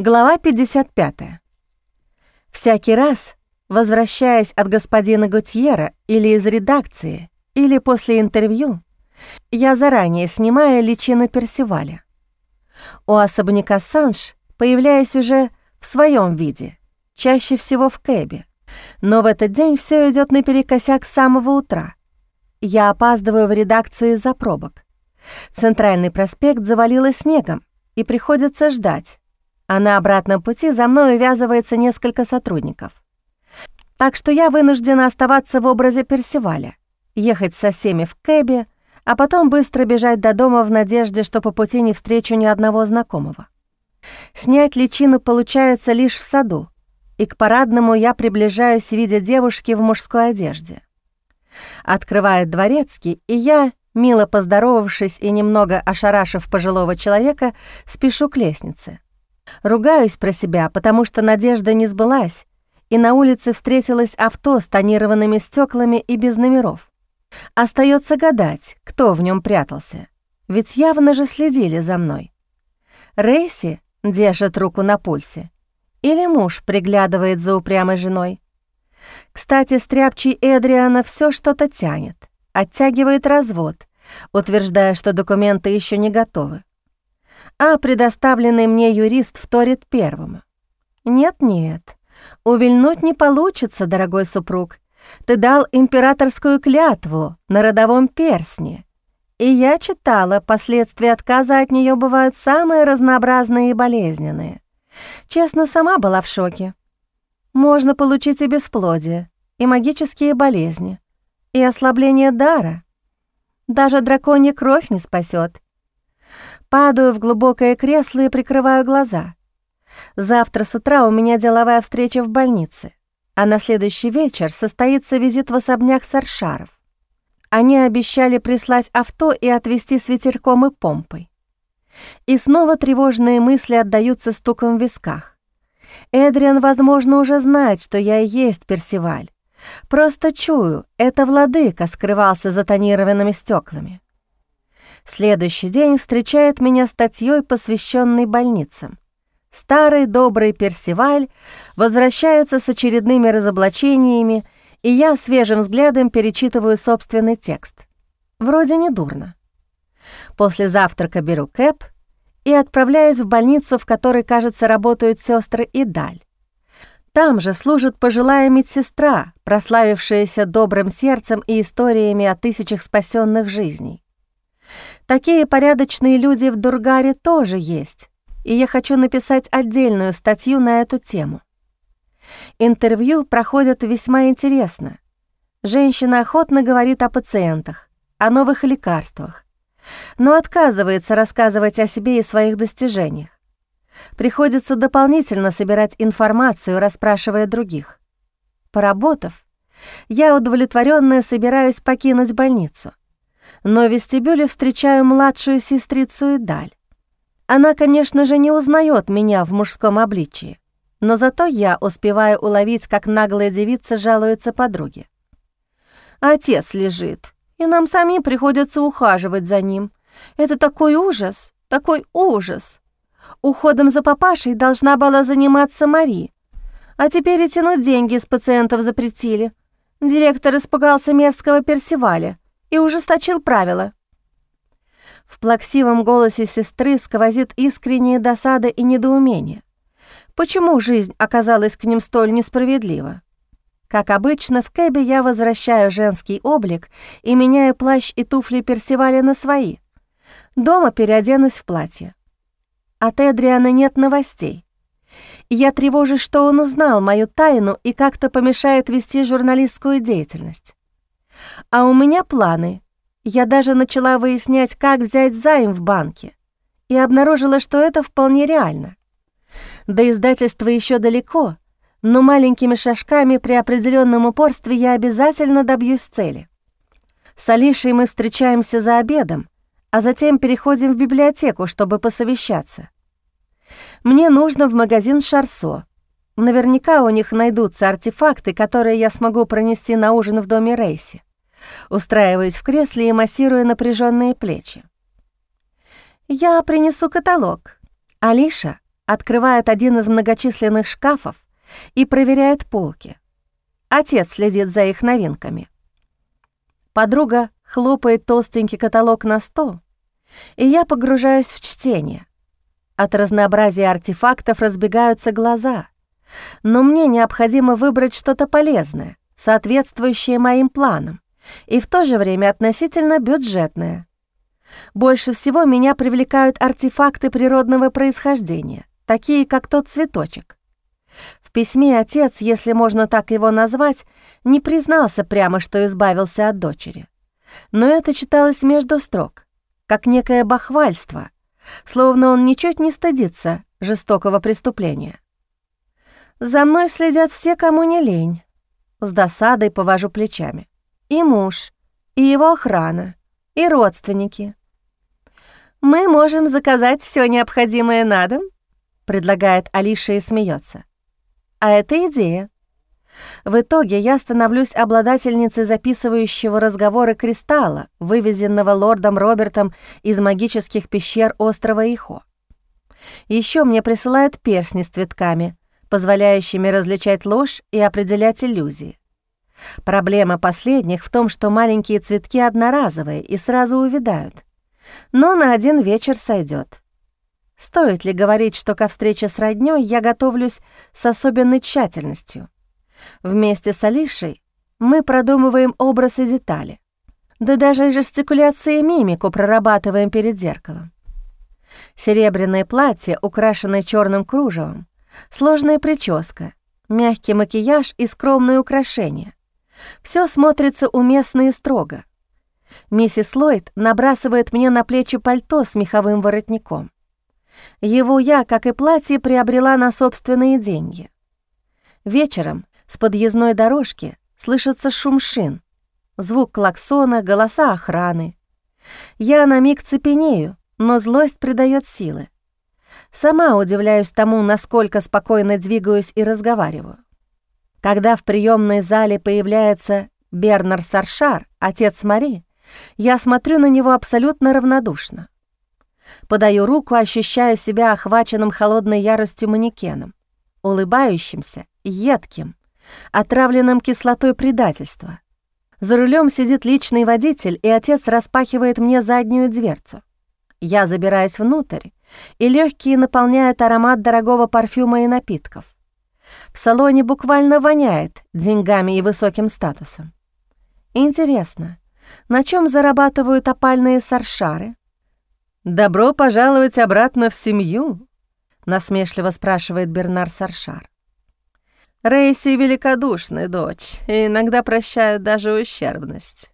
Глава 55. Всякий раз, возвращаясь от господина Готьера или из редакции, или после интервью, я заранее снимаю личины Персиваля. У особняка Санж появляюсь уже в своем виде, чаще всего в кэбе. Но в этот день все идет наперекосяк с самого утра. Я опаздываю в редакцию из-за пробок. Центральный проспект завалило снегом, и приходится ждать, а на обратном пути за мной увязывается несколько сотрудников. Так что я вынуждена оставаться в образе Персиваля, ехать со всеми в кэбе, а потом быстро бежать до дома в надежде, что по пути не встречу ни одного знакомого. Снять личину получается лишь в саду, и к парадному я приближаюсь, видя девушки в мужской одежде. Открывает дворецкий, и я, мило поздоровавшись и немного ошарашив пожилого человека, спешу к лестнице. Ругаюсь про себя, потому что надежда не сбылась, и на улице встретилось авто с тонированными стеклами и без номеров. Остается гадать, кто в нем прятался, ведь явно же следили за мной. Рейси держит руку на пульсе, или муж приглядывает за упрямой женой. Кстати, стряпчий Эдриана все что-то тянет, оттягивает развод, утверждая, что документы еще не готовы а предоставленный мне юрист вторит первому. «Нет-нет, увильнуть не получится, дорогой супруг. Ты дал императорскую клятву на родовом персне, и я читала, последствия отказа от нее бывают самые разнообразные и болезненные. Честно, сама была в шоке. Можно получить и бесплодие, и магические болезни, и ослабление дара. Даже драконья кровь не спасет. Падаю в глубокое кресло и прикрываю глаза. Завтра с утра у меня деловая встреча в больнице, а на следующий вечер состоится визит в особняк Саршаров. Они обещали прислать авто и отвезти с ветерком и помпой. И снова тревожные мысли отдаются стуком в висках. Эдриан, возможно, уже знает, что я и есть Персиваль. Просто чую, это владыка скрывался за тонированными стеклами. Следующий день встречает меня статьей, посвященной больницам. Старый добрый Персиваль возвращается с очередными разоблачениями, и я свежим взглядом перечитываю собственный текст. Вроде не дурно. После завтрака беру кэп и отправляюсь в больницу, в которой, кажется, работают сестры и Даль. Там же служит пожилая медсестра, прославившаяся добрым сердцем и историями о тысячах спасенных жизней. Такие порядочные люди в Дургаре тоже есть, и я хочу написать отдельную статью на эту тему. Интервью проходят весьма интересно. Женщина охотно говорит о пациентах, о новых лекарствах, но отказывается рассказывать о себе и своих достижениях. Приходится дополнительно собирать информацию, расспрашивая других. Поработав, я удовлетворённая собираюсь покинуть больницу но в вестибюле встречаю младшую сестрицу Идаль. Она, конечно же, не узнает меня в мужском обличии, но зато я успеваю уловить, как наглая девица жалуется подруге. «Отец лежит, и нам самим приходится ухаживать за ним. Это такой ужас, такой ужас. Уходом за папашей должна была заниматься Мари, а теперь и тянуть деньги с пациентов запретили. Директор испугался мерзкого Персиваля, и ужесточил правила. В плаксивом голосе сестры сквозит искренняя досада и недоумение. Почему жизнь оказалась к ним столь несправедлива? Как обычно, в кэбе я возвращаю женский облик и меняю плащ и туфли Персиваля на свои. Дома переоденусь в платье. От Эдриана нет новостей. Я тревожусь, что он узнал мою тайну и как-то помешает вести журналистскую деятельность. А у меня планы. Я даже начала выяснять, как взять займ в банке, и обнаружила, что это вполне реально. До издательства еще далеко, но маленькими шажками при определенном упорстве я обязательно добьюсь цели. С Алишей мы встречаемся за обедом, а затем переходим в библиотеку, чтобы посовещаться. Мне нужно в магазин «Шарсо». Наверняка у них найдутся артефакты, которые я смогу пронести на ужин в доме Рейси устраиваясь в кресле и массируя напряженные плечи. «Я принесу каталог. Алиша, открывает один из многочисленных шкафов и проверяет полки. Отец следит за их новинками. Подруга хлопает толстенький каталог на стол, и я погружаюсь в чтение. От разнообразия артефактов разбегаются глаза, но мне необходимо выбрать что-то полезное, соответствующее моим планам, и в то же время относительно бюджетное. Больше всего меня привлекают артефакты природного происхождения, такие как тот цветочек. В письме отец, если можно так его назвать, не признался прямо, что избавился от дочери. Но это читалось между строк, как некое бахвальство, словно он ничуть не стыдится жестокого преступления. «За мной следят все, кому не лень». С досадой повожу плечами. И муж, и его охрана, и родственники. «Мы можем заказать все необходимое на дом», — предлагает Алиша и смеется. «А это идея. В итоге я становлюсь обладательницей записывающего разговоры кристалла, вывезенного лордом Робертом из магических пещер острова Ихо. Еще мне присылают перстни с цветками, позволяющими различать ложь и определять иллюзии. Проблема последних в том, что маленькие цветки одноразовые и сразу увядают. Но на один вечер сойдет. Стоит ли говорить, что ко встрече с роднёй я готовлюсь с особенной тщательностью? Вместе с Алишей мы продумываем образ и детали. Да даже жестикуляции и мимику прорабатываем перед зеркалом. Серебряное платье, украшенное черным кружевом, сложная прическа, мягкий макияж и скромные украшения. Все смотрится уместно и строго. Миссис Ллойд набрасывает мне на плечи пальто с меховым воротником. Его я, как и платье, приобрела на собственные деньги. Вечером с подъездной дорожки слышится шум шин, звук клаксона, голоса охраны. Я на миг цепенею, но злость придает силы. Сама удивляюсь тому, насколько спокойно двигаюсь и разговариваю. Когда в приемной зале появляется Бернар Саршар, отец Мари, я смотрю на него абсолютно равнодушно. Подаю руку, ощущая себя охваченным холодной яростью манекеном, улыбающимся, едким, отравленным кислотой предательства. За рулем сидит личный водитель, и отец распахивает мне заднюю дверцу. Я забираюсь внутрь, и легкие наполняют аромат дорогого парфюма и напитков. В салоне буквально воняет деньгами и высоким статусом. Интересно, на чем зарабатывают опальные саршары? «Добро пожаловать обратно в семью?» — насмешливо спрашивает Бернар Саршар. Рейси — великодушная дочь, и иногда прощают даже ущербность.